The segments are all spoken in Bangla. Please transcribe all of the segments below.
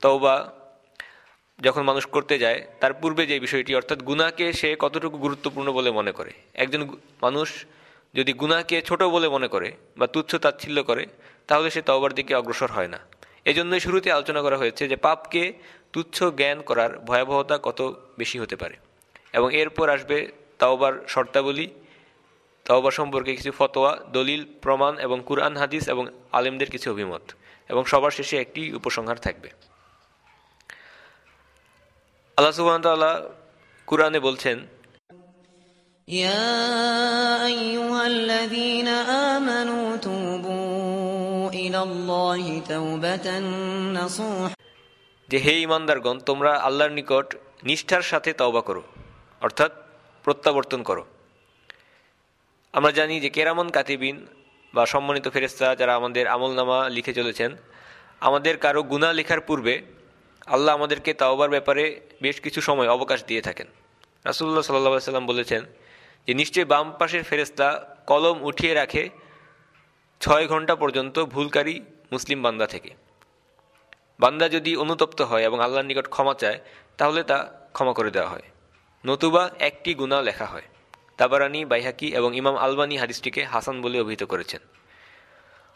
তওবা যখন মানুষ করতে যায়, তার পূর্বে যে বিষয়টি, অর্থাৎ গুনাকে সে কতটুকু গুরুত্বপূর্ণ বলে মনে করে? একজন মানুষ যদি গুনাকে ছোট বলে মনে করে বা তুচ্ছ তাচ্ছিল্য করে, তাহলে সে তওবার দিকে অগ্রসর হয় না। এজন্যই শুরুতে আলোচনা করা হয়েছে যে পাপকে তুচ্ছ জ্ঞান করার ভয়াবহতা কত বেশি হতে পারে। এবং এরপর আসবে তাওবার শর্তাবলী। তাওবা সম্পর্কে কিছু ফতোয়া, দলিল, প্রমাণ এবং কুরআন, হাদিস এবং আলেমদের কিছু অভিমত। এবং সবার শেষে একটি উপসংহার থাকবে। আল্লাহ সুবহান তাআলা কুরআনে বলছেন ইয়া আইয়ুহাল্লাযীনা আমানু তুবু ইলাল্লাহি তাওবাতান যে হে ইমানদারগণ তোমরা আল্লাহর নিকট নিষ্ঠার সাথে তওবা করো অর্থাৎ প্রত্যাবর্তন করো। আমরা জানি যে কেরামন কাতিবিন বা সম্মানিত ফেরেস্তা যারা আমাদের আমলনামা লিখে চলেছেন আমাদের কারও গুণা লেখার পূর্বে আল্লাহ আমাদেরকে তাওবার ব্যাপারে বেশ কিছু সময় অবকাশ দিয়ে থাকেন। রাসুল্লাহ সাল্লাহ সাল্লাম বলেছেন যে, নিশ্চয়ই বাম পাশের ফেরেস্তা কলম উঠিয়ে রাখে ছয় ঘণ্টা পর্যন্ত ভুলকারী মুসলিম বান্দা থেকে। বান্দা যদি অনুতপ্ত হয় এবং আল্লাহর নিকট ক্ষমা চায়, তাহলে তা ক্ষমা করে দেওয়া হয়। নতুবা একটি গুণা লেখা হয়। তাবারানি, বাইহাকি এবং ইমাম আলবানি হাদিসটিকে হাসান বলে অভিহিত করেছেন।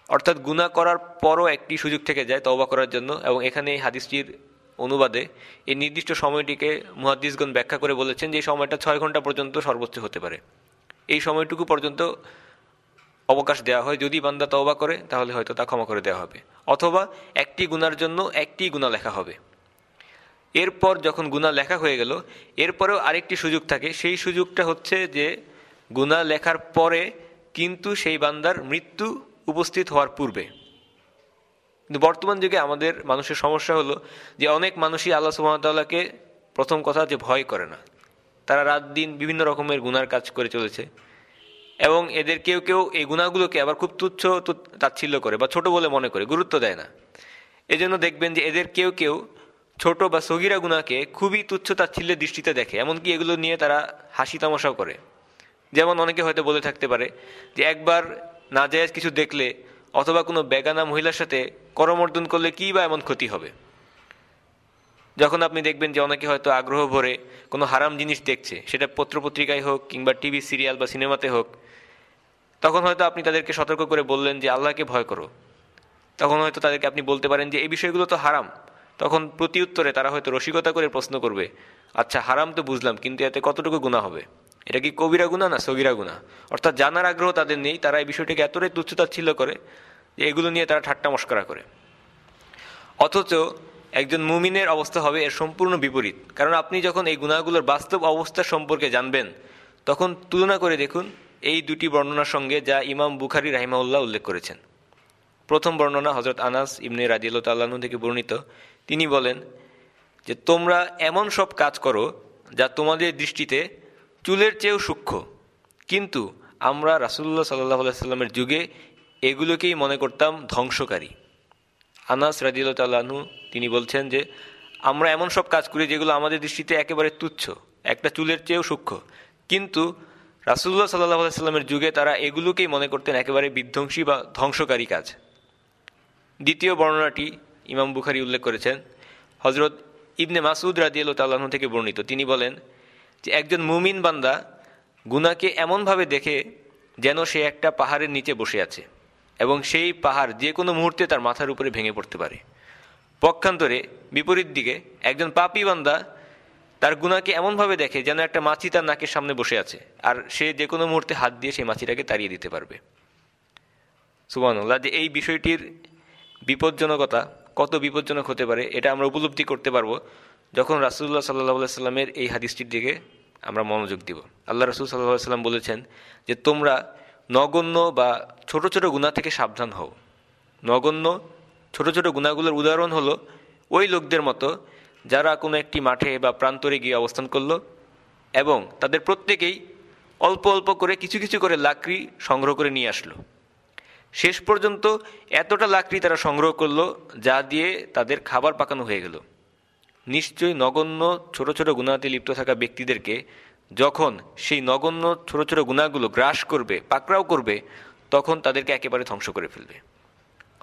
অর্থাৎ গুণা করার পরও একটি সুযোগ থেকে যায় তওবা করার জন্য এবং এখানে এই হাদিসটির অনুবাদে এই নির্দিষ্ট সময়টিকে মুহাদ্দিসগণ ব্যাখ্যা করে বলেছেন যে সময়টা ছয় ঘণ্টা পর্যন্ত সর্বোচ্চ হতে পারে। এই সময়টুকু পর্যন্ত অবকাশ দেওয়া হয়। যদি বান্দা তওবা করে, তাহলে হয়তো তা ক্ষমা করে দেওয়া হবে। অথবা একটি গুনার জন্য একটি গুণা লেখা হবে। এরপর যখন গুণা লেখা হয়ে গেল, এরপরেও আরেকটি সুযোগ থাকে। সেই সুযোগটা হচ্ছে যে গুণা লেখার পরে কিন্তু সেই বান্দার মৃত্যু উপস্থিত হওয়ার পূর্বে কিন্তু বর্তমান যুগে আমাদের মানুষের সমস্যা হলো যে অনেক মানুষই আল্লাহ সুহামতাল্লাহকে প্রথম কথা যে ভয় করে না। তারা রাত দিন বিভিন্ন রকমের গুনার কাজ করে চলেছে এবং এদের কেউ কেউ এই গুণাগুলোকে আবার খুব তুচ্ছ তাচ্ছিল্য করে বা ছোট বলে মনে করে, গুরুত্ব দেয় না। এজন্য দেখবেন যে এদের কেউ কেউ ছোট বা সগিরা গুণাকে খুবই তুচ্ছ তাচ্ছিল্যের দৃষ্টিতে দেখে, এমনকি এগুলো নিয়ে তারা হাসি তামাশাও করে। যেমন অনেকে হয়তো বলে থাকতে পারে যে একবার নাজায়াজ কিছু দেখলে অথবা কোনো বেগানা মহিলার সাথে করমর্দন করলে কী বা এমন ক্ষতি হবে? যখন আপনি দেখবেন যে অনেকে হয়তো আগ্রহ ভরে কোনো হারাম জিনিস দেখছে, সেটা পত্রপত্রিকায় হোক কিংবা টিভি, সিরিয়াল বা সিনেমাতে হোক, তখন হয়তো আপনি তাদেরকে সতর্ক করে বললেন যে আল্লাহকে ভয় করো। তখন হয়তো তাদেরকে আপনি বলতে পারেন যে, এই বিষয়গুলো তো হারাম। তখন প্রতি উত্তরে তারা হয়তো রসিকতা করে প্রশ্ন করবে আচ্ছা হারাম তো বুঝলাম, কিন্তু এতে কতটুকু গুণা হবে? এটা কি কবিরা গুণা না সগিরা গুণা অর্থাৎ জানার আগ্রহ তাদের নেই, তারা এই বিষয়টিকে এতটাই তুচ্ছতাচ্ছিল্য করে যে এগুলো নিয়ে তারা ঠাট্টা মস্করা করে। অথচ একজন মুমিনের অবস্থা হবে এর সম্পূর্ণ বিপরীত। কারণ আপনি যখন এই গুণাগুলোর বাস্তব অবস্থা সম্পর্কে জানবেন, তখন তুলনা করে দেখুন এই দুটি বর্ণনার সঙ্গে যা ইমাম বুখারি রাহিমাউল্লাহ উল্লেখ করেছেন। প্রথম বর্ণনা হজরত আনাস ইমনে রাজিউল তাল্লাহ্ন থেকে বর্ণিত। তিনি বলেন যে, তোমরা এমন সব কাজ করো যা তোমাদের দৃষ্টিতে চুলের চেয়েও সূক্ষ্ম। কিন্তু আমরা রাসুল্লাহ সাল্লাহ সাল্লামের যুগে এগুলোকেই মনে করতাম ধ্বংসকারী। আনাস রাজিউল তাল্লাহ্ন তিনি বলছেন যে, আমরা এমন সব কাজ করি যেগুলো আমাদের দৃষ্টিতে একেবারে তুচ্ছ, একটা চুলের চেয়েও সূক্ষ্ম। কিন্তু রাসুল্লাহ সাল্লাহ সাল্লামের যুগে তারা এগুলোকেই মনে করতেন একেবারে বিধ্বংসী বা ধ্বংসকারী কাজ। দ্বিতীয় বর্ণনাটি ইমাম বুখারি উল্লেখ করেছেন হজরত ইবনে মাসুদ রাজিয়াল তাল্লাহ থেকে বর্ণিত। তিনি বলেন যে, একজন মুমিন বান্দা গুনাকে এমনভাবে দেখে যেন সে একটা পাহাড়ের নিচে বসে আছে। এবং সেই পাহাড় যে কোনো মুহূর্তে তার মাথার উপরে ভেঙে পড়তে পারে। পক্ষান্তরে, বিপরীত দিকে, একজন পাপি বান্দা তার গুণাকে এমনভাবে দেখে যেন একটা মাছি তার নাকের সামনে বসে আছে, আর সে যে কোনো মুহূর্তে হাত দিয়ে সেই মাছিটাকে তাড়িয়ে দিতে পারবে। সুবানুল্লাহ যে এই বিষয়টির বিপজ্জনকতা কত বিপজ্জনক হতে পারে, এটা আমরা উপলব্ধি করতে পারব যখন রাসুল্লাহ সাল্লাহ সাল্লামের এই হাদিসটির দিকে আমরা মনোযোগ দিব। আল্লাহ রসুল সাল্লাহ সাল্লাম বলেছেন যে, তোমরা নগণ্য বা ছোট ছোট গুণা থেকে সাবধান হও। নগণ্য, ছোট ছোট গুণাগুলোর উদাহরণ হলো ওই লোকদের মতো যারা কোনো একটি মাঠে বা প্রান্তরে গিয়ে অবস্থান করল এবং তাদের প্রত্যেকেই অল্প অল্প করে কিছু কিছু করে লাকড়ি সংগ্রহ করে নিয়ে আসলো। শেষ পর্যন্ত এতটা লাকড়ি তারা সংগ্রহ করল যা দিয়ে তাদের খাবার পাকানো হয়ে গেল। নিশ্চয়ই নগণ্য, ছোট ছোট গুণাতে লিপ্ত থাকা ব্যক্তিদেরকে যখন সেই নগণ্য ছোট ছোট গুণাগুলো গ্রাস করবে, পাকড়াও করবে, তখন তাদেরকে একেবারে ধ্বংস করে ফেলবে।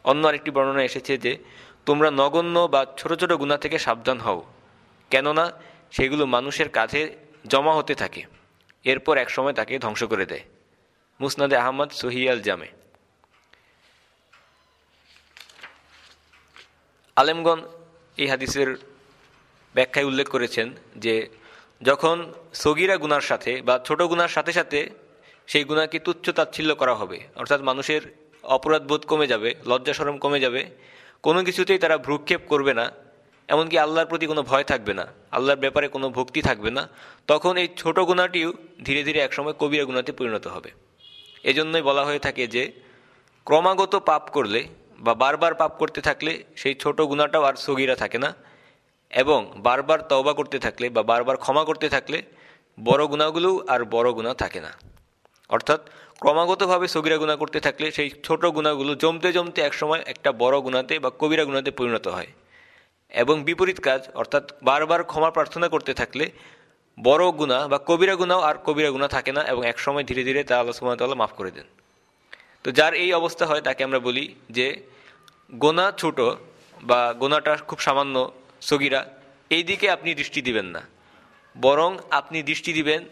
অন্য আরেকটি বর্ণনা এসেছে যে, তোমরা নগণ্য বা ছোট ছোট গুণা থেকে সাবধান হও, কেননা সেগুলো মানুষের কাঁধে জমা হতে থাকে, এরপর একসময় তাকে ধ্বংস করে দেয়। মুসনাদে আহমদ সহিয়াল জামে। আলেমগণ এই হাদিসের ব্যাখ্যায় উল্লেখ করেছেন যে যখন সগিরা গুনার সাথে বা ছোট গুনার সাথে সাথে সেই গুণাকে তুচ্ছ তাচ্ছিল্য করা হবে, অর্থাৎ মানুষের অপরাধবোধ কমে যাবে, লজ্জা সরম কমে যাবে, কোনো কিছুতেই তারা ভ্রুক্ষেপ করবে না, এমনকি আল্লাহর প্রতি কোনো ভয় থাকবে না, আল্লাহর ব্যাপারে কোনো ভক্তি থাকবে না, তখন এই ছোট গুণাটিও ধীরে ধীরে একসময় কবিরা গুণাতে পরিণত হবে। এজন্যই বলা হয়ে থাকে যে, ক্রমাগত পাপ করলে বা বারবার পাপ করতে থাকলে সেই ছোট গুণাটাও আর সগিরা থাকে না এবং বারবার তওবা করতে থাকলে বা বারবার ক্ষমা করতে থাকলে বড় গুণাগুলোও আর বড় গুণা থাকে না। অর্থাৎ ক্রমাগতভাবে সগিরা গুণা করতে থাকলে সেই ছোট গুণাগুলো জমতে জমতে একসময় একটা বড় গুণাতে বা কবিরা গুণাতে পরিণত হয়। এবং বিপরীত কাজ, অর্থাৎ বারবার ক্ষমা প্রার্থনা করতে থাকলে বড় গুণা বা কবিরা গুণাও আর কবিরা গুণা থাকে না এবং একসময় ধীরে ধীরে তা আল্লাহ সুমতাল্লাহ মাফ করে দেন। তো যার এই অবস্থা হয় তাকে আমরা বলি যে গোনা ছোট বা গোনাটা খুব সামান্য সগিরা এই দিকে আপনি দৃষ্টি দিবেন না। বরং আপনি দৃষ্টি দিবেন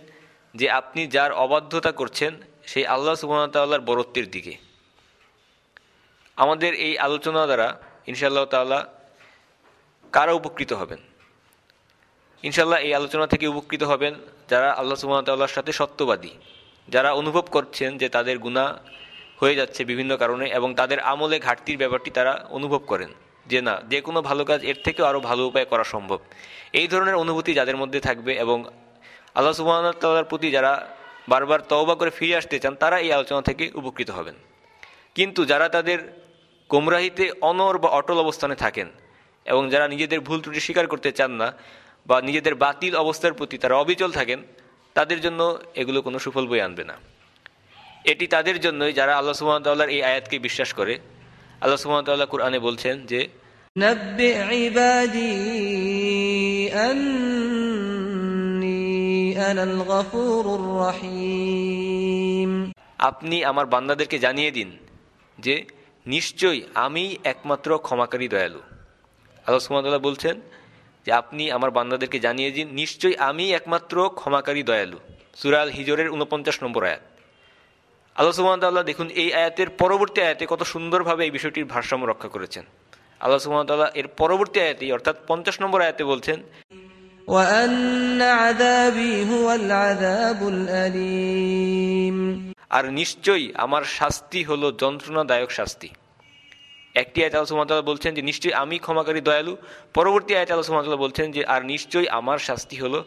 যে আপনি যার অবাধ্যতা করছেন, সেই আল্লাহ সুবাহতাল্লাহর বরত্বের দিকে। আমাদের এই আলোচনা দ্বারা ইনশাআল্লাহ তাল্লাহ কারা উপকৃত হবেন? ইনশাল্লাহ এই আলোচনা থেকে উপকৃত হবেন যারা আল্লাহ সুবাহতাল্লাহর সাথে সত্যবাদী, যারা অনুভব করছেন যে তাদের গুণা হয়ে যাচ্ছে বিভিন্ন কারণে এবং তাদের আমলে ঘাটতির ব্যাপারটি তারা অনুভব করেন। যে না, যে কোনো ভালো কাজ এর থেকেও আরও ভালো উপায় করা সম্ভব। এই ধরনের অনুভূতি যাদের মধ্যে থাকবে এবং আল্লাহ সুবাহতাল্লাহর প্রতি যারা বারবার তওবা করে ফিরে আসতে চান, তারা এই আলোচনা থেকে উপকৃত হবেন। কিন্তু যারা তাদের গোমরাহিতে অনর বা অটল অবস্থানে থাকেন এবং যারা নিজেদের ভুল ত্রুটি স্বীকার করতে চান না বা নিজেদের বাতিল অবস্থার প্রতি তারা অবিচল থাকেন, তাদের জন্য এগুলো কোনো সুফল বই আনবে না। এটি তাদের জন্যই যারা আল্লাহ সুহামতাল্লাহর এই আয়াতকে বিশ্বাস করে আল্লাহ সুমতাল্লাহ কুরআনে বলছেন যে আপনি আমার বান্দাদেরকে জানিয়ে দিন যে নিশ্চয়ই আমি একমাত্র ক্ষমাকারী দয়ালু। আল্লাহ সুমতাল্লাহ বলছেন যে আপনি আমার বান্দাদেরকে জানিয়ে দিন নিশ্চয়ই আমি একমাত্র ক্ষমাকারী দয়ালু। সুরাল হিজরের উনপঞ্চাশ নম্বর আয়াত। আল্লাহ সুবাহতাল্লাহ দেখুন এই আয়াতের পরবর্তী আয়াতে কত সুন্দরভাবে এই বিষয়টির ভারসাম্য রক্ষা করেছেন। আল্লাহ সুবাহতাল্লাহ এর পরবর্তী আয়াতে অর্থাৎ পঞ্চাশ নম্বর আয়াতে বলছেন আর নিশ্চয়ই আমার শাস্তি হলো যন্ত্রণাদায়ক শাস্তি। একটি আয়াত আল্লাহ বলছেন যে নিশ্চয়ই আমি ক্ষমাকারী দয়ালু। পরবর্তী আয়াত আল্লাহ সুমতাল্লাহ বলছেন যে আর নিশ্চয়ই আমার শাস্তি হলো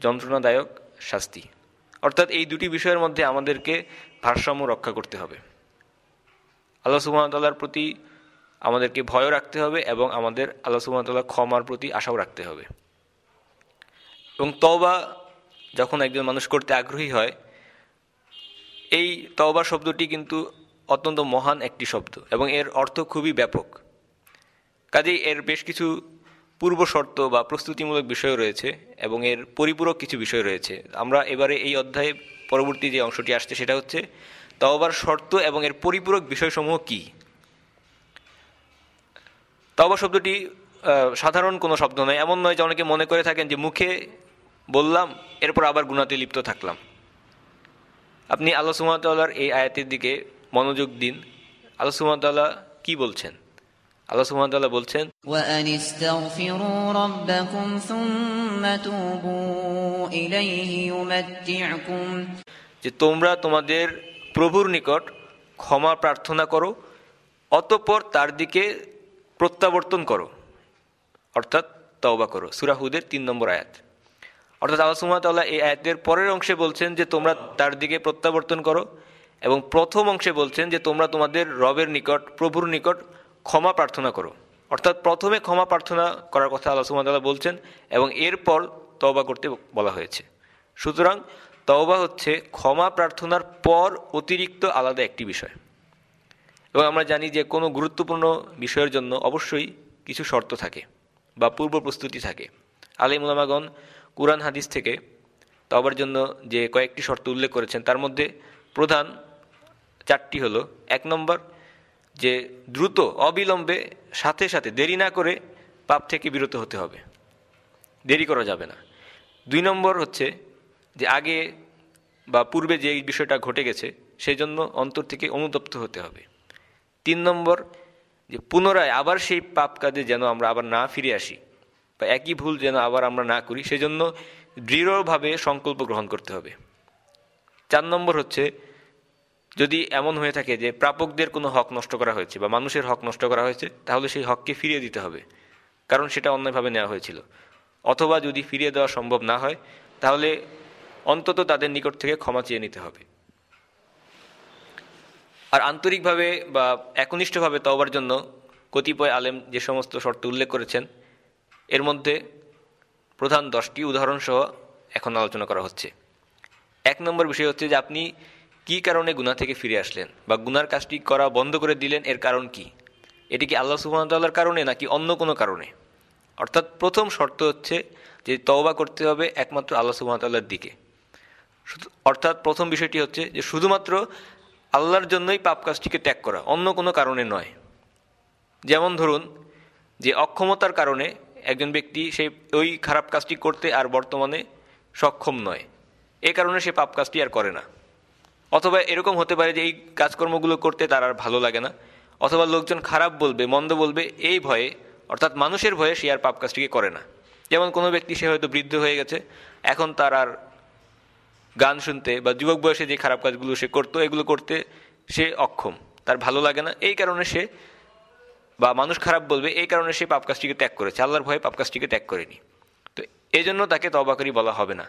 যন্ত্রণাদায়ক শাস্তি। অর্থাৎ এই দুটি বিষয়ের মধ্যে আমাদেরকে ভারসাম্য রক্ষা করতে হবে। আল্লাহ সুহামতাল্লাহর প্রতি আমাদেরকে ভয়ও রাখতে হবে এবং আমাদের আল্লাহ সুহামতাল্লাহ ক্ষমার প্রতি আশাও রাখতে হবে। এবং তওবা যখন একজন মানুষ করতে আগ্রহী হয়, এই তওবা শব্দটি কিন্তু অত্যন্ত মহান একটি শব্দ এবং এর অর্থ খুবই ব্যাপক। কাজেই এর বেশ কিছু পূর্ব শর্ত বা প্রস্তুতিমূলক বিষয় রয়েছে এবং এর পরিপূরক কিছু বিষয় রয়েছে। আমরা এবারে এই অধ্যায়ে পরবর্তী যে অংশটি আসছে সেটা হচ্ছে তওবার শর্ত এবং এর পরিপূরক বিষয়সমূহ কী? তাওবা শব্দটি সাধারণ কোনো শব্দ নয়, এমন নয় যে অনেকে মনে করে থাকেন যে মুখে বললাম, এরপর আবার গুণাতে লিপ্ত থাকলাম। আপনি আল্লাহ সুমতাল্লাহর এই আয়াতের দিকে মনোযোগ দিন। আল্লাহ সুমতাল্লাহ কি বলছেন? আল্লাহ সুহামতাল্লাহ বলছেন যে তোমরা তোমাদের প্রভুর নিকট ক্ষমা প্রার্থনা করো অতপর তার দিকে প্রত্যাবর্তন করো। অর্থাৎ তওবা করো। সুরাহুদের তিন নম্বর আয়াত। অর্থাৎ আল্লাহ সুহামতাল্লাহ এই আয়াতের পরের অংশে বলছেন যে তোমরা তার দিকে প্রত্যাবর্তন করো এবং প্রথম অংশে বলছেন যে তোমরা তোমাদের রবের নিকট প্রভুর নিকট ক্ষমা প্রার্থনা করো। অর্থাৎ প্রথমে ক্ষমা প্রার্থনা করার কথা আল্লাহ সুমতাল্লাহ বলছেন এবং এরপর তওবা করতে বলা হয়েছে। সুতরাং তওবা হচ্ছে ক্ষমা প্রার্থনার পর অতিরিক্ত আলাদা একটি বিষয়। এবং আমরা জানি যে কোনো গুরুত্বপূর্ণ বিষয়ের জন্য অবশ্যই কিছু শর্ত থাকে বা পূর্ব প্রস্তুতি থাকে। আলিমুলামাগণ কুরআন হাদিস থেকে তওবার জন্য যে কয়েকটি শর্ত উল্লেখ করেছেন, তার মধ্যে প্রধান চারটি হলো, এক নম্বর যে দ্রুত, অবিলম্বে, সাথে সাথে, দেরি না করে পাপ থেকে বিরত হতে হবে। দেরি করা যাবে না। দুই নম্বর হচ্ছে যে আগে বা পূর্বে যে বিষয়টা ঘটে গেছে সেই জন্য অন্তর থেকে অনুতপ্ত হতে হবে। তিন নম্বর যে পুনরায় আবার সেই পাপ কাজে যেন আমরা আবার না ফিরে আসি বা একই ভুল যেন আবার আমরা না করি, সেজন্য দৃঢ়ভাবে সংকল্প গ্রহণ করতে হবে। চার নম্বর হচ্ছে যদি এমন হয়ে থাকে যে প্রাপকদের কোনো হক নষ্ট করা হয়েছে বা মানুষের হক নষ্ট করা হয়েছে, তাহলে সেই হককে ফিরিয়ে দিতে হবে। কারণ সেটা অন্যায়ভাবে নেওয়া হয়েছিল। অথবা যদি ফিরিয়ে দেওয়া সম্ভব না হয়, তাহলে অন্তত তাদের নিকট থেকে ক্ষমা চেয়ে নিতে হবে। আর আন্তরিকভাবে বা একনিষ্ঠভাবে তওবার জন্য কতিপয় আলেম যে সমস্ত শর্ত উল্লেখ করেছেন, এর মধ্যে প্রধান দশটি উদাহরণসহ এখন আলোচনা করা হচ্ছে। এক নম্বর বিষয় হচ্ছে যে আপনি কি কারণে গুনা থেকে ফিরে আসলেন বা গুনার কাজটি করা বন্ধ করে দিলেন, এর কারণ কি? এটি কি আল্লাহ সুহামতাল্লাহর কারণে নাকি অন্য কোনো কারণে? অর্থাৎ প্রথম শর্ত হচ্ছে যে তওবা করতে হবে একমাত্র আল্লাহ সুহামতাল্লাহর দিকে। অর্থাৎ প্রথম বিষয়টি হচ্ছে যে শুধুমাত্র আল্লাহর জন্যই পাপ কাজটিকে ত্যাগ করা, অন্য কোনো কারণে নয়। যেমন ধরুন যে অক্ষমতার কারণে একজন ব্যক্তি সেই ওই খারাপ কাজটি করতে আর বর্তমানে সক্ষম নয়। এ কারণে সে পাপ কাজটি আর করে না। অথবা এরকম হতে পারে যে এই কাজকর্মগুলো করতে তার আর ভালো লাগে না, অথবা লোকজন খারাপ বলবে, মন্দ বলবে, এই ভয়ে, অর্থাৎ মানুষের ভয়ে সে আর পাপ কাজটিকে করে না। যেমন কোনো ব্যক্তি, সে হয়তো বৃদ্ধ হয়ে গেছে, এখন তার আর গান শুনতে বা যুবক বয়সে যে খারাপ কাজগুলো সে করতো, এগুলো করতে সে অক্ষম, তার ভালো লাগে না, এই কারণে সে বা মানুষ খারাপ বলবে, এই কারণে সে পাপ কাজটিকে ত্যাগ করেছে, আল্লাহর ভয়ে পাপ কাজটিকে ত্যাগ করেনি। তো এই জন্য তাকে তবাকরি বলা হবে না।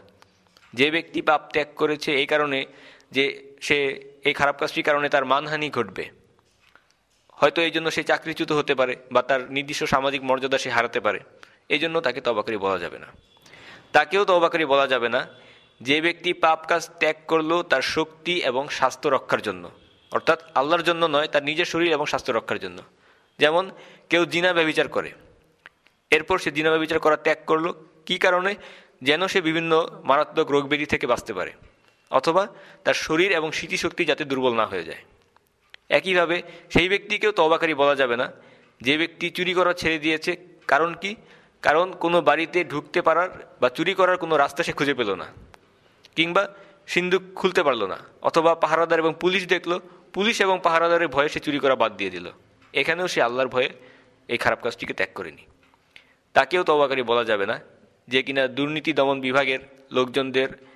যে ব্যক্তি পাপ ত্যাগ করেছে, এই কারণে যে সে এই খারাপ কাজটির কারণে তার মানহানি ঘটবে। হয়তো এই জন্য সে চাকরিচ্যুত হতে পারে বা তার নির্দিষ্ট সামাজিক মর্যাদা সে হারাতে পারে। এই জন্য তাকে তবাকরি বলা যাবে না। তাকেও তবাকরি বলা যাবে না যে ব্যক্তি পাপ কাজ ত্যাগ করল তার শক্তি এবং স্বাস্থ্য রক্ষার জন্য। অর্থাৎ আল্লাহর জন্য নয়, তার নিজের শরীর এবং স্বাস্থ্য রক্ষার জন্য। যেমন কেউ জিনা ব্যবিচার করে, এরপর সে জিনা ব্যবিচার করা ত্যাগ করল, কি কারণে? যেন সে বিভিন্ন মারাত্মক রোগ ব্যাধি থেকে বাঁচতে পারে। অথবা তার শরীর এবং স্মৃতিশক্তি যাতে দুর্বল না হয়ে যায়। একইভাবে সেই ব্যক্তিকেও তবাকারী বলা যাবে না। যে ব্যক্তি চুরি করা ছেড়ে দিয়েছে, কারণ কি? কারণ কোনো বাড়িতে ঢুকতে পারার বা চুরি করার কোনো রাস্তা সে খুঁজে পেল না। কিংবা সিন্ধুক খুলতে পারল না, অথবা পাহারাদার এবং পুলিশ দেখল, পুলিশ এবং পাহারাদারের ভয়ে সে চুরি করা বাদ দিয়ে দিল। এখানেও সে আল্লাহর ভয়ে এই খারাপ কাজটিকে ত্যাগ করেনি। তাকেও তবাকারী বলা যাবে না যে কিনা দুর্নীতি দমন বিভাগের লোকজনদের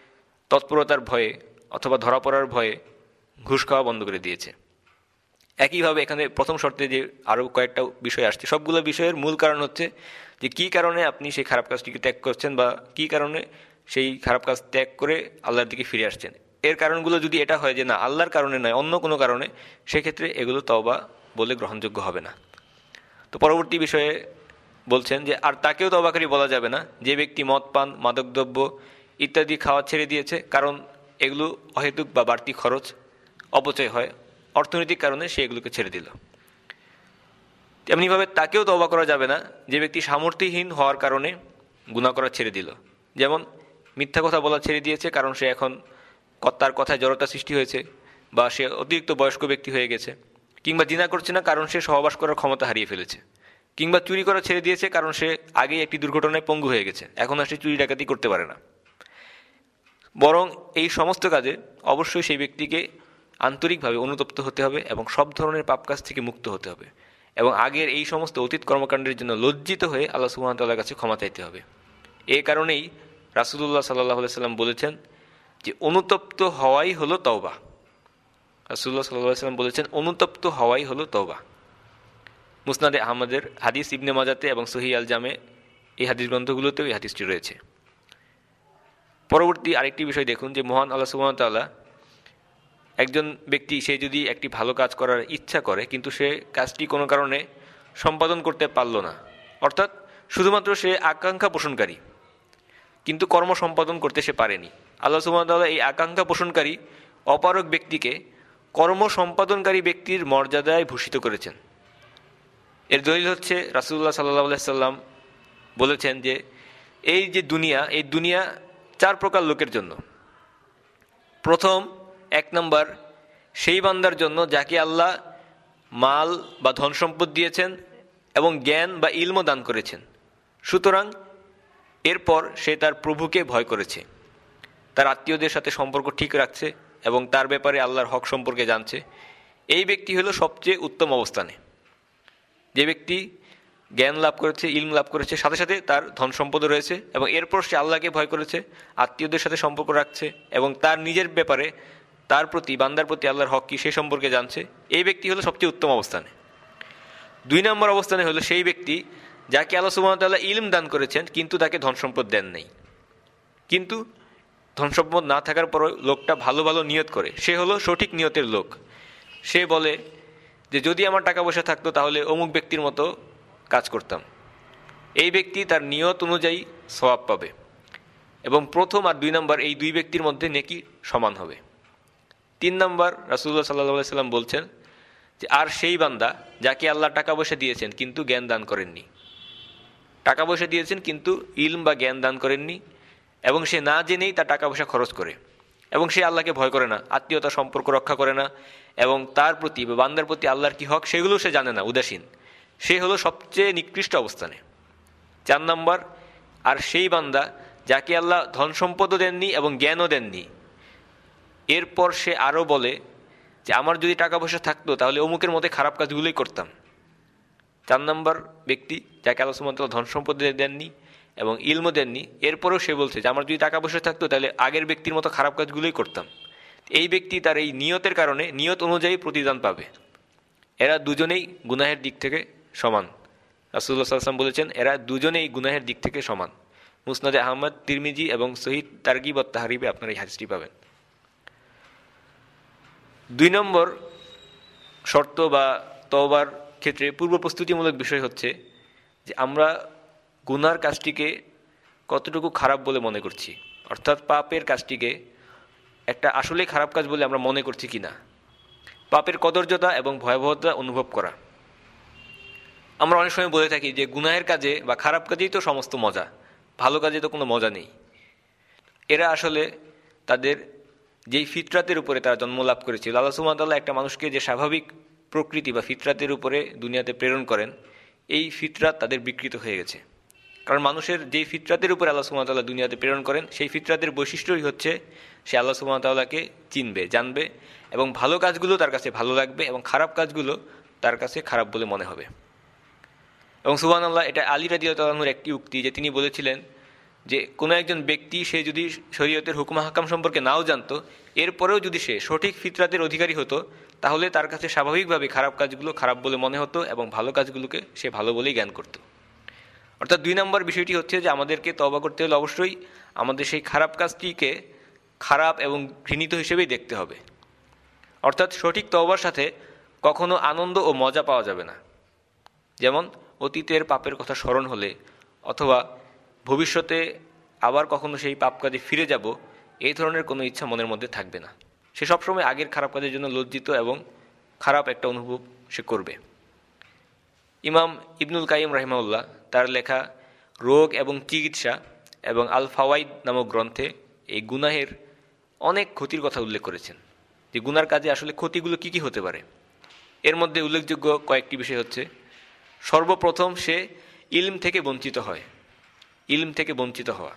তৎপরতার ভয়ে অথবা ধরা পড়ার ভয়ে ঘুষ খাওয়া বন্ধ করে দিয়েছে। একইভাবে এখানে প্রথম শর্তে যে আরও কয়েকটা বিষয় আসছে। সবগুলো বিষয়ের মূল কারণ হচ্ছে যে কি কারণে আপনি সেই খারাপ কাজটিকে ত্যাগ করছেন বা কি কারণে সেই খারাপ কাজ ত্যাগ করে আল্লাহর দিকে ফিরে আসছেন। এর কারণগুলো যদি এটা হয় যে না, আল্লাহর কারণে নয়, অন্য কোনো কারণে, সেক্ষেত্রে এগুলো তওবা বলে গ্রহণযোগ্য হবে না। তো পরবর্তী বিষয়ে বলছেন যে, আর তাকেও তবাকারী বলা যাবে না। যে ব্যক্তি মদ পান, মাদকদ্রব্য ইত্যাদি খাওয়া ছেড়ে দিয়েছে, কারণ এগুলো অহেতুক বা বাড়তি খরচ, অপচয় হয়। অর্থনৈতিক কারণে সে এগুলোকে ছেড়ে দিল। তেমনিভাবে তাকেও তবা করা যাবে না। যে ব্যক্তি সামর্থ্যহীন হওয়ার কারণে গুণা করা ছেড়ে দিল। যেমন মিথ্যা কথা বলা ছেড়ে দিয়েছে, কারণ সে এখন তার কথায় জড়তা সৃষ্টি হয়েছে বা সে অতিরিক্ত বয়স্ক ব্যক্তি হয়ে গেছে। কিংবা জিনা করছে না, কারণ সে সহবাস করার ক্ষমতা হারিয়ে ফেলেছে। কিংবা চুরি করা ছেড়ে দিয়েছে, কারণ সে আগেই একটি দুর্ঘটনায় পঙ্গু হয়ে গেছে। এখন আর সে চুরি ডাকাতি করতে পারে না। বরং এই সমস্ত কাজে অবশ্যই সেই ব্যক্তিকে আন্তরিকভাবে অনুতপ্ত হতে হবে এবং সব ধরনের পাপ কাজ থেকে মুক্ত হতে হবে এবং আগের এই সমস্ত অতীত কর্মকাণ্ডের জন্য লজ্জিত হয়ে আল্লাহ সুহামতাল্লাহ কাছে ক্ষমা চাইতে হবে। এ কারণেই রাসুদুল্লাহ সাল্লাহ সাল্লাম বলেছেন যে, অনুতপ্ত হওয়াই হলো তওবা। রাসুল্লাহ সাল্লাহ সাল্লাম বলেছেন, অনুতপ্ত হওয়াই হলো তওবা। মুসনাদে আহমদের হাদিস ইবনে মাজাতে এবং সহি আল জামে এই হাদিস গ্রন্থগুলোতেও এই হাদিসটি রয়েছে। পরবর্তী আরেকটি বিষয় দেখুন যে মহান আল্লাহ সুহামতাল্লাহ একজন ব্যক্তি, সে যদি একটি ভালো কাজ করার ইচ্ছা করে, কিন্তু সে কাজটি কোনো কারণে সম্পাদন করতে পারল না। অর্থাৎ শুধুমাত্র সে আকাঙ্ক্ষা পোষণকারী, কিন্তু কর্ম সম্পাদন করতে সে পারেনি। আল্লাহ সুমতাল্লাহ এই আকাঙ্ক্ষা পোষণকারী অপারক ব্যক্তিকে কর্ম সম্পাদনকারী ব্যক্তির মর্যাদায় ভূষিত করেছেন। এর দলিল হচ্ছে রাসুল্লাহ সাল্লাহ সাল্লাম বলেছেন যে, এই যে দুনিয়া, এই দুনিয়া চার প্রকার লোকের জন্য। প্রথম, এক নম্বর, সেই বান্দার জন্য যাকে আল্লাহ মাল বা ধন সম্পদ দিয়েছেন এবং জ্ঞান বা ইলম দান করেছেন। সুতরাং এরপর সে তার প্রভুকে ভয় করেছে। তার আত্মীয়দের সাথে সম্পর্ক ঠিক রাখছে এবং তার ব্যাপারে আল্লাহর হক সম্পর্কে জানছে। এই ব্যক্তি হলো সবচেয়ে উত্তম অবস্থানে। যে ব্যক্তি জ্ঞান লাভ করেছে, ইলম লাভ করেছে, সাথে সাথে তার ধন সম্পদ রয়েছে এবং এরপর সে আল্লাহকে ভয় করেছে, আত্মীয়দের সাথে সম্পর্ক রাখছে এবং তার নিজের ব্যাপারে, তার প্রতি, বান্দার প্রতি আল্লাহর হক কী সে সম্পর্কে জানছে, এই ব্যক্তি হলো সবচেয়ে উত্তম অবস্থানে। দুই নম্বর অবস্থানে হলো সেই ব্যক্তি যাকে আল্লাহ সুবাহতাল্লাহ ইলম দান করেছেন, কিন্তু তাকে ধন সম্পদ দেন নেই। কিন্তু ধন সম্পদ না থাকার পরও লোকটা ভালো ভালো নিয়ত করে। সে হলো সঠিক নিয়তের লোক। সে বলে যে, যদি আমার টাকা পয়সা থাকতো তাহলে অমুক ব্যক্তির মতো কাজ করতাম। এই ব্যক্তি তার নিয়ত অনুযায়ী স্বভাব পাবে এবং প্রথম আর দুই নম্বর এই দুই ব্যক্তির মধ্যে নেকি সমান হবে। তিন নম্বর রাসুল্লাহ সাল্লাহ সাল্লাম বলছেন যে, আর সেই বান্দা যাকে আল্লাহ টাকা পয়সা দিয়েছেন কিন্তু জ্ঞান দান করেননি। টাকা পয়সা দিয়েছেন কিন্তু ইলম বা জ্ঞান দান করেননি এবং সে না জেনেই তার টাকা পয়সা খরচ করে এবং সে আল্লাহকে ভয় করে না, আত্মীয়তা, সম্পর্ক রক্ষা করে না এবং তার প্রতি বা বান্দার প্রতি আল্লাহর কি হক সেগুলো সে জানে না, উদাসীন। সে হলো সবচেয়ে নিকৃষ্ট অবস্থানে। চার নম্বর, আর সেই বান্দা যাকে আল্লাহ ধন সম্পদও দেননি এবং জ্ঞানও দেননি। এরপর সে আরও বলে যে, আমার যদি টাকা পয়সা থাকতো, তাহলে অমুকের মধ্যে খারাপ কাজগুলোই করতাম। চার নম্বর ব্যক্তি যাকে আল্লাহ ধন সম্পদ দেননি এবং ইলমও দেননি, এরপরেও সে বলছে যে, আমার যদি টাকা পয়সা থাকতো, তাহলে আগের ব্যক্তির মতো খারাপ কাজগুলোই করতাম। এই ব্যক্তি তার এই নিয়তের কারণে নিয়ত অনুযায়ী প্রতিদান পাবে। এরা দুজনেই গুনাহের দিক থেকে সমান। রাসুল্লাহ সাল্লাম বলেছেন, এরা দুজনেই গুনাহের দিক থেকে সমান। মুসনাদে আহমদ, তিরমিজি এবং শহীদ তার্গিব তাহারিবে আপনার এই হাদিসটি পাবেন। দুই নম্বর শর্ত বা তওবার ক্ষেত্রে পূর্ব প্রস্তুতিমূলক বিষয় হচ্ছে যে আমরা গুনার কাজটিকে কতটুকু খারাপ বলে মনে করছি। অর্থাৎ পাপের কাজটিকে একটা আসলে খারাপ কাজ বলে আমরা মনে করছি কি না পাপের কদর্যতা এবং ভয়াবহতা অনুভব করা। আমরা অনেক সময় বলে থাকি যে গুনাহের কাজে বা খারাপ কাজেই তো সমস্ত মজা, ভালো কাজে তো কোনো মজা নেই। এরা আসলে তাদের যেই ফিতরাতের উপরে তারা জন্ম লাভ করেছিল, আল্লাহ সুমাতাল্লাহ একটা মানুষকে যে স্বাভাবিক প্রকৃতি বা ফিতরাতের উপরে দুনিয়াতে প্রেরণ করেন, এই ফিতরাত তাদের বিকৃত হয়ে গেছে। কারণ মানুষের যেই ফিতরাতের উপরে আল্লাহ সুমাতাল্লাহ দুনিয়াতে প্রেরণ করেন, সেই ফিতরাতের বৈশিষ্ট্যই হচ্ছে সে আল্লাহ সুমাতাল্লাহকে চিনবে, জানবে এবং ভালো কাজগুলো তার কাছে ভালো লাগবে এবং খারাপ কাজগুলো তার কাছে খারাপ বলে মনে হবে। এবং সুবান আল্লাহ এটা আলী রাজিউর একটি উক্তি যে তিনি বলেছিলেন যে কোনো একজন ব্যক্তি সে যদি শরীয়তের হুকুম হাকাম সম্পর্কে নাও জানতো, এরপরেও যদি সে সঠিক ফিতরাতের অধিকারী হতো, তাহলে তার কাছে স্বাভাবিকভাবে খারাপ কাজগুলো খারাপ বলে মনে হতো এবং ভালো কাজগুলোকে সে ভালো বলেই জ্ঞান করত। অর্থাৎ দুই নম্বর বিষয়টি হচ্ছে যে আমাদেরকে তবা করতে হলে অবশ্যই আমাদের সেই খারাপ কাজটিকে খারাপ এবং ঘৃণিত হিসেবেই দেখতে হবে। অর্থাৎ সঠিক তবার সাথে কখনো আনন্দ ও মজা পাওয়া যাবে না। যেমন অতীতের পাপের কথা স্মরণ হলে, অথবা ভবিষ্যতে আবার কখনো সেই পাপ কাজে ফিরে যাব, এই ধরনের কোনো ইচ্ছা মনের মধ্যে থাকবে না। সে সবসময় আগের খারাপ কাজের জন্য লজ্জিত এবং খারাপ একটা অনুভব সে করবে। ইমাম ইবনুল কাইম রাহিমাউল্লাহ তার লেখা রোগ এবং চিকিৎসা এবং আল ফাওয়াইদ নামক গ্রন্থে এই গুনাহের অনেক ক্ষতির কথা উল্লেখ করেছেন, যে গুনার কাজে আসলে ক্ষতিগুলো কি কি হতে পারে। এর মধ্যে উল্লেখযোগ্য কয়েকটি বিষয় হচ্ছে সর্বপ্রথম সে ইলম থেকে বঞ্চিত হয়। ইলম থেকে বঞ্চিত হওয়া।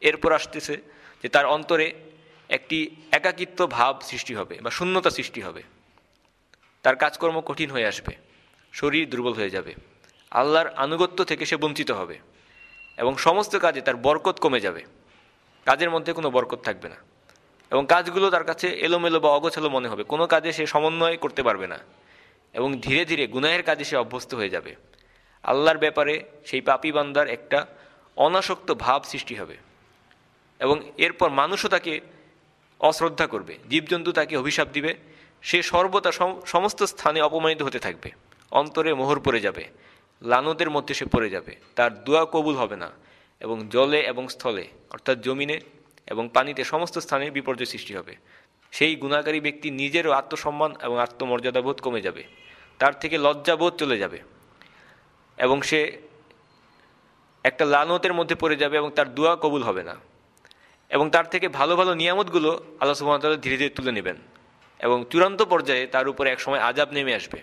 এরপর আসতেছে যে তার অন্তরে একটি একাকিত্ব ভাব সৃষ্টি হবে বা শূন্যতা সৃষ্টি হবে। তার কাজকর্ম কঠিন হয়ে আসবে, শরীর দুর্বল হয়ে যাবে, আল্লাহর আনুগত্য থেকে সে বঞ্চিত হবে এবং সমস্ত কাজে তার বরকত কমে যাবে। কাজের মধ্যে কোনো বরকত থাকবে না এবং কাজগুলো তার কাছে এলোমেলো বা অগোছালো মনে হবে। কোনো কাজে সে সমন্বয় করতে পারবে না। এবং ধীরে ধীরে গুনাহের কাজে সে অভ্যস্ত হয়ে যাবে। আল্লাহর ব্যাপারে সেই পাপি বান্দার একটা অনাসক্ত ভাব সৃষ্টি হবে এবং এরপর মানুষও তাকে অশ্রদ্ধা করবে, জীবজন্তু তাকে অভিশাপ দিবে, সে সর্বদা সমস্ত স্থানে অপমানিত হতে থাকবে, অন্তরে মোহর পড়ে যাবে, লানতের মধ্যে সে পড়ে যাবে, তার দোয়া কবুল হবে না এবং জলে এবং স্থলে, অর্থাৎ জমিনে এবং পানিতে সমস্ত স্থানে বিপর্যয় সৃষ্টি হবে। সেই গুণাকারী ব্যক্তি নিজেরও আত্মসম্মান এবং আত্মমর্যাদাবোধ কমে যাবে। তার থেকে লজ্জাবোধ চলে যাবে। এবং সে একটা লানতের মধ্যে পড়ে যাবে এবং তার দোয়া কবুল হবে না। এবং তার থেকে ভালো ভালো নিয়ামতগুলো আল্লাহ সুহামতাল্লাহ ধীরে ধীরে তুলে নেবেন। এবং চূড়ান্ত পর্যায়ে তার উপরে একসময় আজাব নেমে আসবে।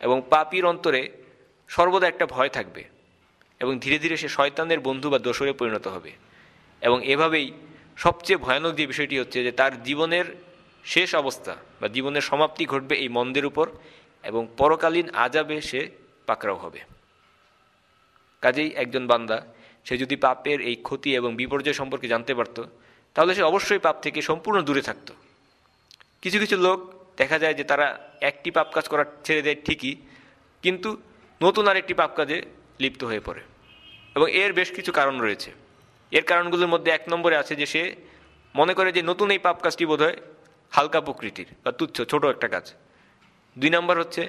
এবং পাপির অন্তরে সর্বদা একটা ভয় থাকবে। এবং ধীরে ধীরে সে শয়তানের বন্ধু বা দোসরে পরিণত হবে। এবং এভাবেই সবচেয়ে ভয়ানক যে বিষয়টি হচ্ছে যে তার জীবনের শেষ অবস্থা বা জীবনের সমাপ্তি ঘটবে এই মন্দের উপর এবং পরকালীন আজাবে সে পাকড়াও হবে। কাজেই একজন বান্দা, সে যদি পাপের এই ক্ষতি এবং বিপর্যয় সম্পর্কে জানতে পারত, তাহলে সে অবশ্যই পাপ থেকে সম্পূর্ণ দূরে থাকত। কিছু কিছু লোক দেখা যায় যে তারা একটি পাপ কাজ করা ছেড়ে দেয় ঠিকই, কিন্তু নতুন আরেকটি পাপ কাজে লিপ্ত হয়ে পড়ে। এবং এর বেশ কিছু কারণ রয়েছে। এর কারণগুলোর মধ্যে এক নম্বরে আছে যে সে মনে করে যে নতুন এই পাপ কাজটি বোধ হয় হালকা প্রকৃতির বা তুচ্ছ, ছোট একটা কাজ। দুই নম্বর হচ্ছে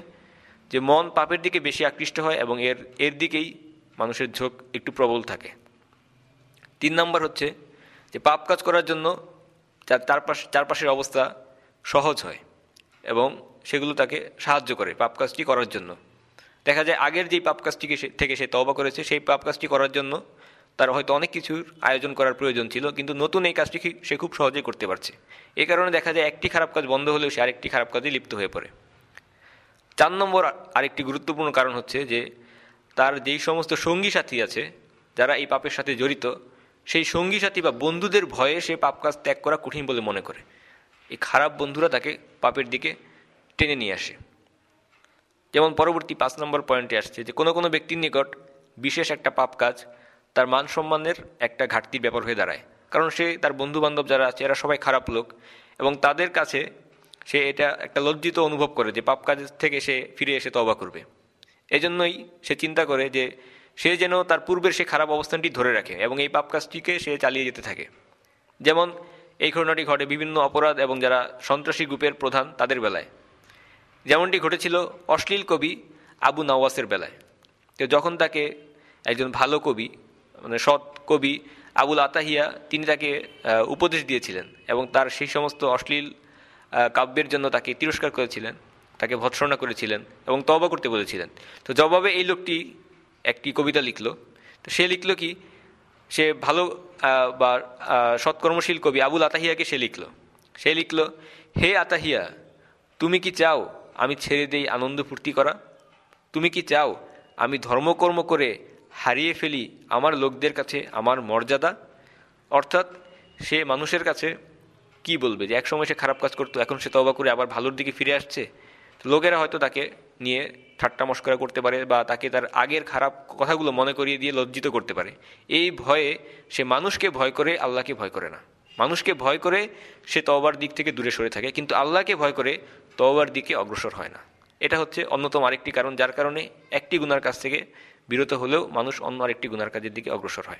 যে মন পাপের দিকে বেশি আকৃষ্ট হয় এবং এর এর দিকেই মানুষের ঝোঁক একটু প্রবল থাকে। তিন নম্বর হচ্ছে যে পাপ কাজ করার জন্য তার চারপাশ চারপাশের অবস্থা সহজ হয় এবং সেগুলো তাকে সাহায্য করে পাপ কাজটি করার জন্য। দেখা যায় আগের যেই পাপ কাজটিকে থেকে সে তবা করেছে, সেই পাপ কাজটি করার জন্য তার হয়তো অনেক কিছুর আয়োজন করার প্রয়োজন ছিল, কিন্তু নতুন এই কাজটি সে খুব সহজেই করতে পারছে। এ কারণে দেখা যায় একটি খারাপ কাজ বন্ধ হলেও সে আরেকটি খারাপ কাজে লিপ্ত হয়ে পড়ে। চার নম্বর আরেকটি গুরুত্বপূর্ণ কারণ হচ্ছে যে, তার যেই সমস্ত সঙ্গী সাথী আছে, যারা এই পাপের সাথে জড়িত, সেই সঙ্গী সাথী বা বন্ধুদের ভয়ে সে পাপ কাজ ত্যাগ করা কঠিন বলে মনে করে। এই খারাপ বন্ধুরা তাকে পাপের দিকে টেনে নিয়ে আসে। যেমন পরবর্তী পাঁচ নম্বর পয়েন্টে আসছে যে, কোনো কোনো ব্যক্তির নিকট বিশেষ একটা পাপ কাজ তার মান সম্মানের একটা ঘাটতির ব্যাপার হয়ে দাঁড়ায়। কারণ সে তার বন্ধু বান্ধব যারা আছে, এরা সবাই খারাপ লোক এবং তাদের কাছে সে এটা একটা লজ্জিত অনুভব করে যে পাপ কাজ থেকে সে ফিরে এসে তবা করবে। এজন্যই সে চিন্তা করে যে সে যেন তার পূর্বের সে খারাপ অবস্থানটি ধরে রাখে এবং এই পাপ কাজটিকে সে চালিয়ে যেতে থাকে। যেমন এই ঘটনাটি ঘটে বিভিন্ন অপরাধ এবং যারা সন্ত্রাসী গ্রুপের প্রধান তাদের বেলায়। যেমনটি ঘটেছিল অশ্লীল কবি আবু নওয়াসের বেলায়। তো যখন তাকে একজন ভালো কবি মানে সৎ কবি আবুল আতাহিয়া, তিনি তাকে উপদেশ দিয়েছিলেন এবং তার সেই সমস্ত অশ্লীল কাব্যের জন্য তাকে তিরস্কার করেছিলেন, তাকে ভৎসনা করেছিলেন এবং তবা করতে বলেছিলেন। তো জবাবে এই লোকটি একটি কবিতা লিখল। তো সে লিখল কি, সে ভালো বা সৎকর্মশীল কবি আবুল আতাহিয়াকে সে লিখল। সে লিখল, হে আতাহিয়া, তুমি কি চাও আমি ছেড়ে দেই আনন্দ ফুর্তি করা? তুমি কি চাও আমি ধর্মকর্ম করে হারিয়ে ফেলি আমার লোকদের কাছে আমার মর্যাদা? অর্থাৎ সে মানুষের কাছে কি বলবে যে একসময় সে খারাপ কাজ করতো, এখন সে তবা করে আবার ভালোর দিকে ফিরে আসছে? লোকেরা হয়তো তাকে নিয়ে ঠাট্টা মস্করা করতে পারে বা তাকে তার আগের খারাপ কথাগুলো মনে করিয়ে দিয়ে লজ্জিত করতে পারে। এই ভয়ে সে মানুষকে ভয় করে, আল্লাহকে ভয় করে না। মানুষকে ভয় করে সে তওবার দিক থেকে দূরে সরে থাকে, কিন্তু আল্লাহকে ভয় করে তওবার দিকে অগ্রসর হয় না। এটা হচ্ছে অন্যতম আরেকটি কারণ, যার কারণে একটি গুনার কাছ থেকে বিরত হলেও মানুষ অন্য আরেকটি গুনার কাজের দিকে অগ্রসর হয়।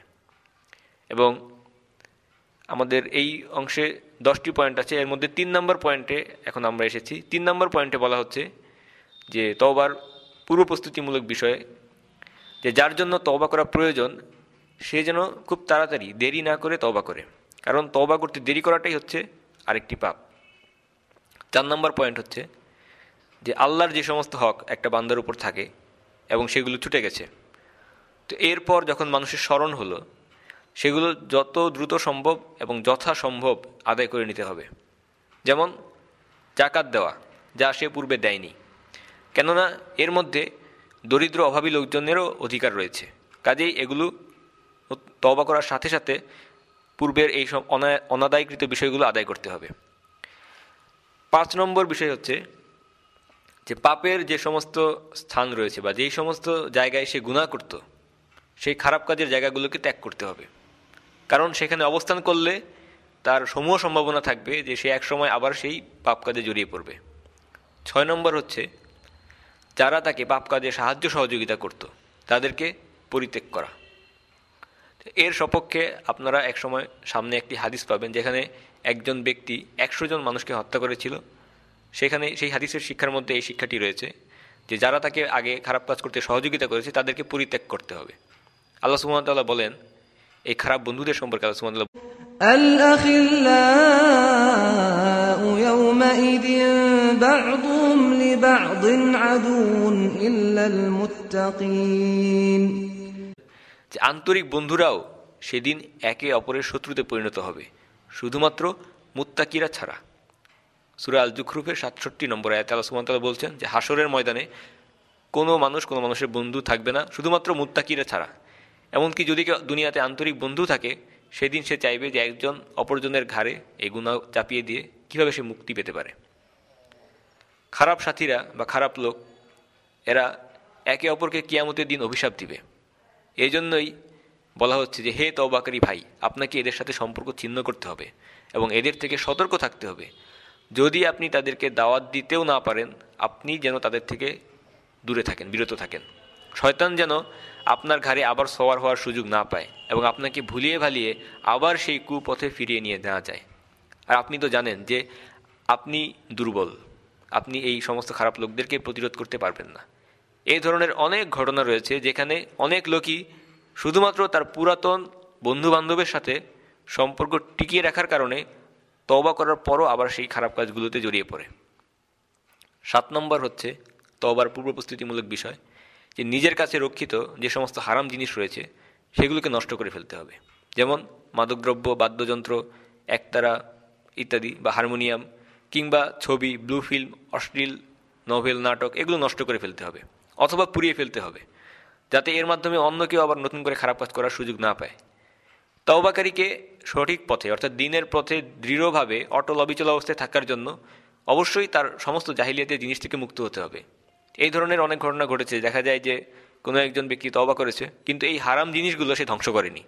এবং আমাদের এই অংশে দশটি পয়েন্ট আছে, এর মধ্যে তিন নম্বর পয়েন্টে এখন আমরা এসেছি। তিন নম্বর পয়েন্টে বলা হচ্ছে যে তওবার পূর্ব প্রস্তুতিমূলক বিষয়ে, যে যার জন্য তওবা করা প্রয়োজন, সে যেন খুব তাড়াতাড়ি দেরি না করে তওবা করে। কারণ তওবা করতে দেরি করাটাই হচ্ছে আরেকটি পাপ। চার নম্বর পয়েন্ট হচ্ছে যে আল্লাহর যে সমস্ত হক একটা বান্দার উপর থাকে এবং সেগুলো ছুটে গেছে। তো এরপর যখন মানুষের স্মরণ হলো, সেগুলো যত দ্রুত সম্ভব এবং যথাসম্ভব আদায় করে নিতে হবে। যেমন, জাকাত দেওয়া, যা সে পূর্বে দেয়নি। কেননা, এর মধ্যে দরিদ্র অভাবী লোকজনেরও অধিকার রয়েছে। কাজেই এগুলো তবা করার সাথে সাথে পূর্বের এই সব অনা- অনাদায়কৃত বিষয়গুলো আদায় করতে হবে। পাঁচ নম্বর বিষয় হচ্ছে যে পাপের যে সমস্ত স্থান রয়েছে বা যেই সমস্ত জায়গায় সে গুণা করত, সেই খারাপ কাজের জায়গাগুলোকে ত্যাগ করতে হবে। কারণ সেখানে অবস্থান করলে তার সমূহ সম্ভাবনা থাকবে যে সে একসময় আবার সেই পাপ কাজে জড়িয়ে পড়বে। ছয় নম্বর হচ্ছে, যারা তাকে পাপ কাজে সাহায্য সহযোগিতা করত, তাদেরকে পরিত্যাগ করা। এর সপক্ষে আপনারা একসময় সামনে একটি হাদিস পাবেন যেখানে একজন ব্যক্তি একশো জন মানুষকে হত্যা করেছিল সেখানে সেই হাদিসের শিক্ষার মধ্যে এই শিক্ষাটি রয়েছে যে যারা তাকে আগে খারাপ কাজ করতে সহযোগিতা করেছে তাদেরকে পরিত্যাগ করতে হবে আল্লাহ সুমতাল্লাহ বলেন এই খারাপ বন্ধুদের সম্পর্কে আল্লাহ সুমতাল্লাহ الأخلاء يومئذ بعضهم لبعض عدو إلا المتقين যে আন্তরিক বন্ধুরাও সেদিন একে অপরের শত্রুতে পরিণত হবে শুধুমাত্র মুত্তাকিরা ছাড়া সুরা আল জুখরুফের সাতষট্টি নম্বর আয়াত আল্লাহ সুমতাল্লাহ বলছেন যে হাসরের ময়দানে কোনো মানুষ, কোনো মানুষের বন্ধু থাকবে না, শুধুমাত্র মুত্তাকিরা ছাড়া। এমনকি যদি কেউ দুনিয়াতে আন্তরিক বন্ধু থাকে, সেদিন সে চাইবে যে একজন অপরজনের ঘাড়ে এই গুণা চাপিয়ে দিয়ে কীভাবে সে মুক্তি পেতে পারে। খারাপ সাথীরা বা খারাপ লোক, এরা একে অপরকে কিয়ামতের দিন অভিশাপ দিবে। এই জন্যই বলা হচ্ছে যে, হে তওবাকারী ভাই, আপনাকে এদের সাথে সম্পর্ক ছিন্ন করতে হবে এবং এদের থেকে সতর্ক থাকতে হবে। যদি আপনি তাদেরকে দাওয়াত দিতেও না পারেন, আপনি যেন তাদের থেকে দূরে থাকেন, বিরত থাকেন। শয়তান যেন আপনার ঘাড়ে আবার সওয়ার হওয়ার সুযোগ না পায় এবং আপনাকে ভুলিয়ে ভালিয়ে আবার সেই কুপথে ফিরিয়ে নিয়ে নেওয়া যায়। আর আপনি তো জানেন যে আপনি দুর্বল, আপনি এই সমস্ত খারাপ লোকদেরকে প্রতিরোধ করতে পারবেন না। এই ধরনের অনেক ঘটনা রয়েছে যেখানে অনেক লোকই শুধুমাত্র তার পুরাতন বন্ধু বান্ধবের সাথে সম্পর্ক টিকিয়ে রাখার কারণে তওবা করার পরও আবার সেই খারাপ কাজগুলোতে জড়িয়ে পড়ে। সাত নম্বর হচ্ছে তওবার পূর্ব প্রস্তুতিমূলক বিষয়, যে নিজের কাছে রক্ষিত যে সমস্ত হারাম জিনিস রয়েছে, সেগুলোকে নষ্ট করে ফেলতে হবে। যেমন মাদকদ্রব্য, বাদ্যযন্ত্র, একতারা ইত্যাদি বা হারমোনিয়াম, কিংবা ছবি, ব্লু ফিল্ম, অশ্লীল নভেল, নাটক, এগুলো নষ্ট করে ফেলতে হবে, অথবা পুড়িয়ে ফেলতে হবে, যাতে এর মাধ্যমে অন্য কেউ আবার নতুন করে খারাপ কাজ করার সুযোগ না পায়। তওবাকারীকে সঠিক পথে, অর্থাৎ দিনের পথে দৃঢ়ভাবে, অটল অবিচল অবস্থায় থাকার জন্য অবশ্যই তার সমস্ত জাহিলিয়াতের জিনিস থেকে মুক্ত হতে হবে। এই ধরনের অনেক ঘটনা ঘটেছে। দেখা যায় যে কোনো একজন ব্যক্তি তবা করেছে, কিন্তু এই হারাম জিনিসগুলো সে ধ্বংস করেনি।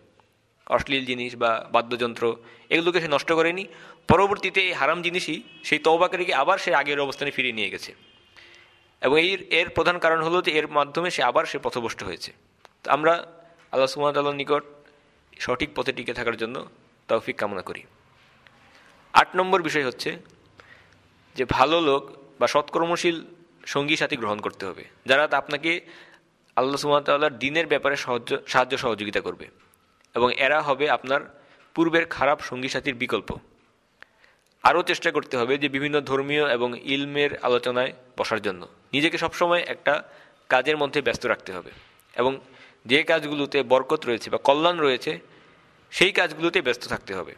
অশ্লীল জিনিস বা বাদ্যযন্ত্র, এগুলোকে সে নষ্ট করেনি। পরবর্তীতে এই হারাম জিনিসই সেই তওবাকারীকে আবার সে আগের অবস্থানে ফিরিয়ে নিয়ে গেছে। এবং এর এর প্রধান কারণ হলো যে এর মাধ্যমে সে আবার সে পথভ্রষ্ট হয়েছে। আমরা আল্লাহ সুমতাল্লাহর নিকট সঠিক পথে টিকে থাকার জন্য তৌফিক কামনা করি। আট নম্বর বিষয় হচ্ছে যে ভালো লোক বা সৎকর্মশীল সঙ্গী সাথী গ্রহণ করতে হবে, যারা আপনাকে আল্লাহ সুমতাল্লাহর দিনের ব্যাপারে সাহায্য সাহায্য সহযোগিতা করবে এবং এরা হবে আপনার পূর্বের খারাপ সঙ্গী সাথীর বিকল্প। আরও চেষ্টা করতে হবে যে বিভিন্ন ধর্মীয় এবং ইলমের আলোচনায় বসার জন্য। নিজেকে সবসময় একটা কাজের মধ্যে ব্যস্ত রাখতে হবে এবং যে কাজগুলোতে বরকত রয়েছে বা কল্যাণ রয়েছে, সেই কাজগুলোতে ব্যস্ত থাকতে হবে।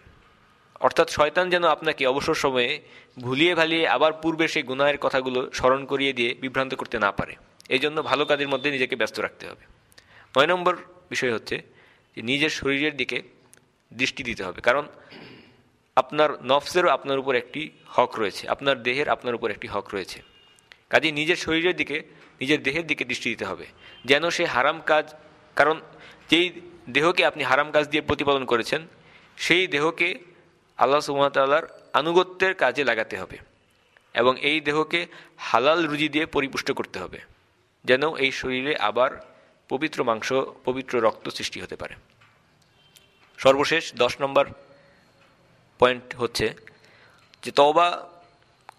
অর্থাৎ শয়তান যেন আপনাকে অবসর সময়ে ভুলিয়ে ভালিয়ে আবার পূর্বে সেই গুনাহের কথাগুলো স্মরণ করিয়ে দিয়ে বিভ্রান্ত করতে না পারে। এই জন্য ভালো কাজের মধ্যে নিজেকে ব্যস্ত রাখতে হবে। নয় নম্বর বিষয় হচ্ছে যে নিজের শরীরের দিকে দৃষ্টি দিতে হবে। কারণ আপনার নফসেরও আপনার উপর একটি হক রয়েছে, আপনার দেহের আপনার উপর একটি হক রয়েছে। কাজে নিজের শরীরের দিকে, নিজের দেহের দিকে দৃষ্টি দিতে হবে। যেন সে হারাম কাজ কারণ যেই দেহকে আপনি হারাম কাজ দিয়ে প্রতিপালন করেছেন, সেই দেহকে আল্লাহ সুমতাল্লাহর আনুগত্যের কাজে লাগাতে হবে এবং এই দেহকে হালাল রুজি দিয়ে পরিপুষ্ট করতে হবে, যেন এই শরীরে আবার পবিত্র মাংস, পবিত্র রক্ত সৃষ্টি হতে পারে। সর্বশেষ দশ নম্বর পয়েন্ট হচ্ছে যে তওবা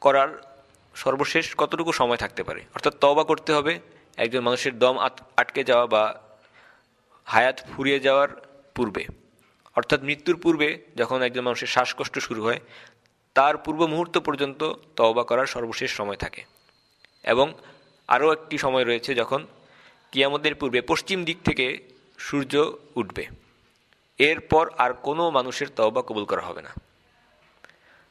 করার সর্বশেষ কতটুকু সময় থাকতে পারে? অর্থাৎ তওবা করতে হবে, একজন মানুষের দম আটকে যাওয়া বা হায়াত ফুরিয়ে যাওয়ার পূর্বে, অর্থাৎ মৃত্যুর পূর্বে যখন একজন মানুষের শ্বাসকষ্ট শুরু হয়, তার পূর্ব মুহূর্ত পর্যন্ত তওবা করার সর্বশেষ সময় থাকে। এবং আরও একটি সময় রয়েছে যখন কিয়ামতের পূর্বে পশ্চিম দিক থেকে সূর্য উঠবে। এরপর আর কোনো মানুষের তওবা কবুল করা হবে না।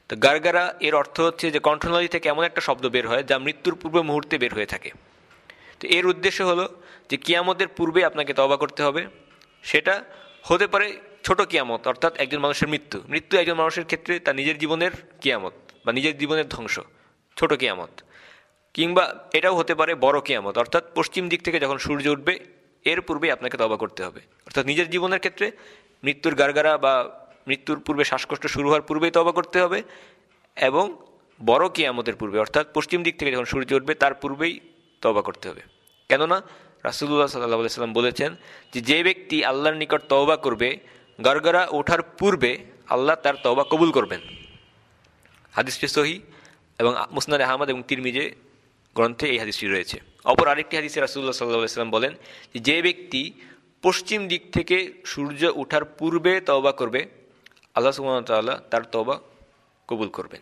তো গারগারা এর অর্থ হচ্ছে যে কণ্ঠনালী থেকে এমন একটা শব্দ বের হয়, যা মৃত্যুর পূর্ব মুহূর্তে বের হয়ে থাকে। তো এর উদ্দেশ্য হলো যে কিয়ামতের পূর্বে আপনাকে তবা করতে হবে। সেটা হতে পারে ছোট কিয়ামত, অর্থাৎ একজন মানুষের মৃত্যু। মৃত্যু একজন মানুষের ক্ষেত্রে তার নিজের জীবনের কিয়ামত বা নিজের জীবনের ধ্বংস, ছোট কিয়ামত। কিংবা এটাও হতে পারে বড় কিয়ামত, অর্থাৎ পশ্চিম দিক থেকে যখন সূর্য উঠবে, এর পূর্বেই আপনাকে তবা করতে হবে। অর্থাৎ নিজের জীবনের ক্ষেত্রে মৃত্যুর গারগারা বা মৃত্যুর পূর্বে শ্বাসকষ্ট শুরু হওয়ার পূর্বেই তবা করতে হবে এবং বড় কিয়ামতের পূর্বে, অর্থাৎ পশ্চিম দিক থেকে যখন সূর্য উঠবে, তার পূর্বেই তবা করতে হবে। কেননা রাসুল্লাহ সাল্লাহ সাল্লাম বলেছেন যে যে ব্যক্তি আল্লাহর নিকট তওবা করবে গরগরা ওঠার পূর্বে আল্লাহ তার তওবা কবুল করবেন। হাদিসটি সহি এবং মুসনাদ আহমদ এবং তিরমিজে গ্রন্থে এই হাদিসটি রয়েছে। অপর আরেকটি হাদিসে রাসুল্লাহ সাল্লাহ সাল্লাম বলেন যে ব্যক্তি পশ্চিম দিক থেকে সূর্য ওঠার পূর্বে তওবা করবে, আল্লাহ সুমতাল্লাহ তার তওবা কবুল করবেন।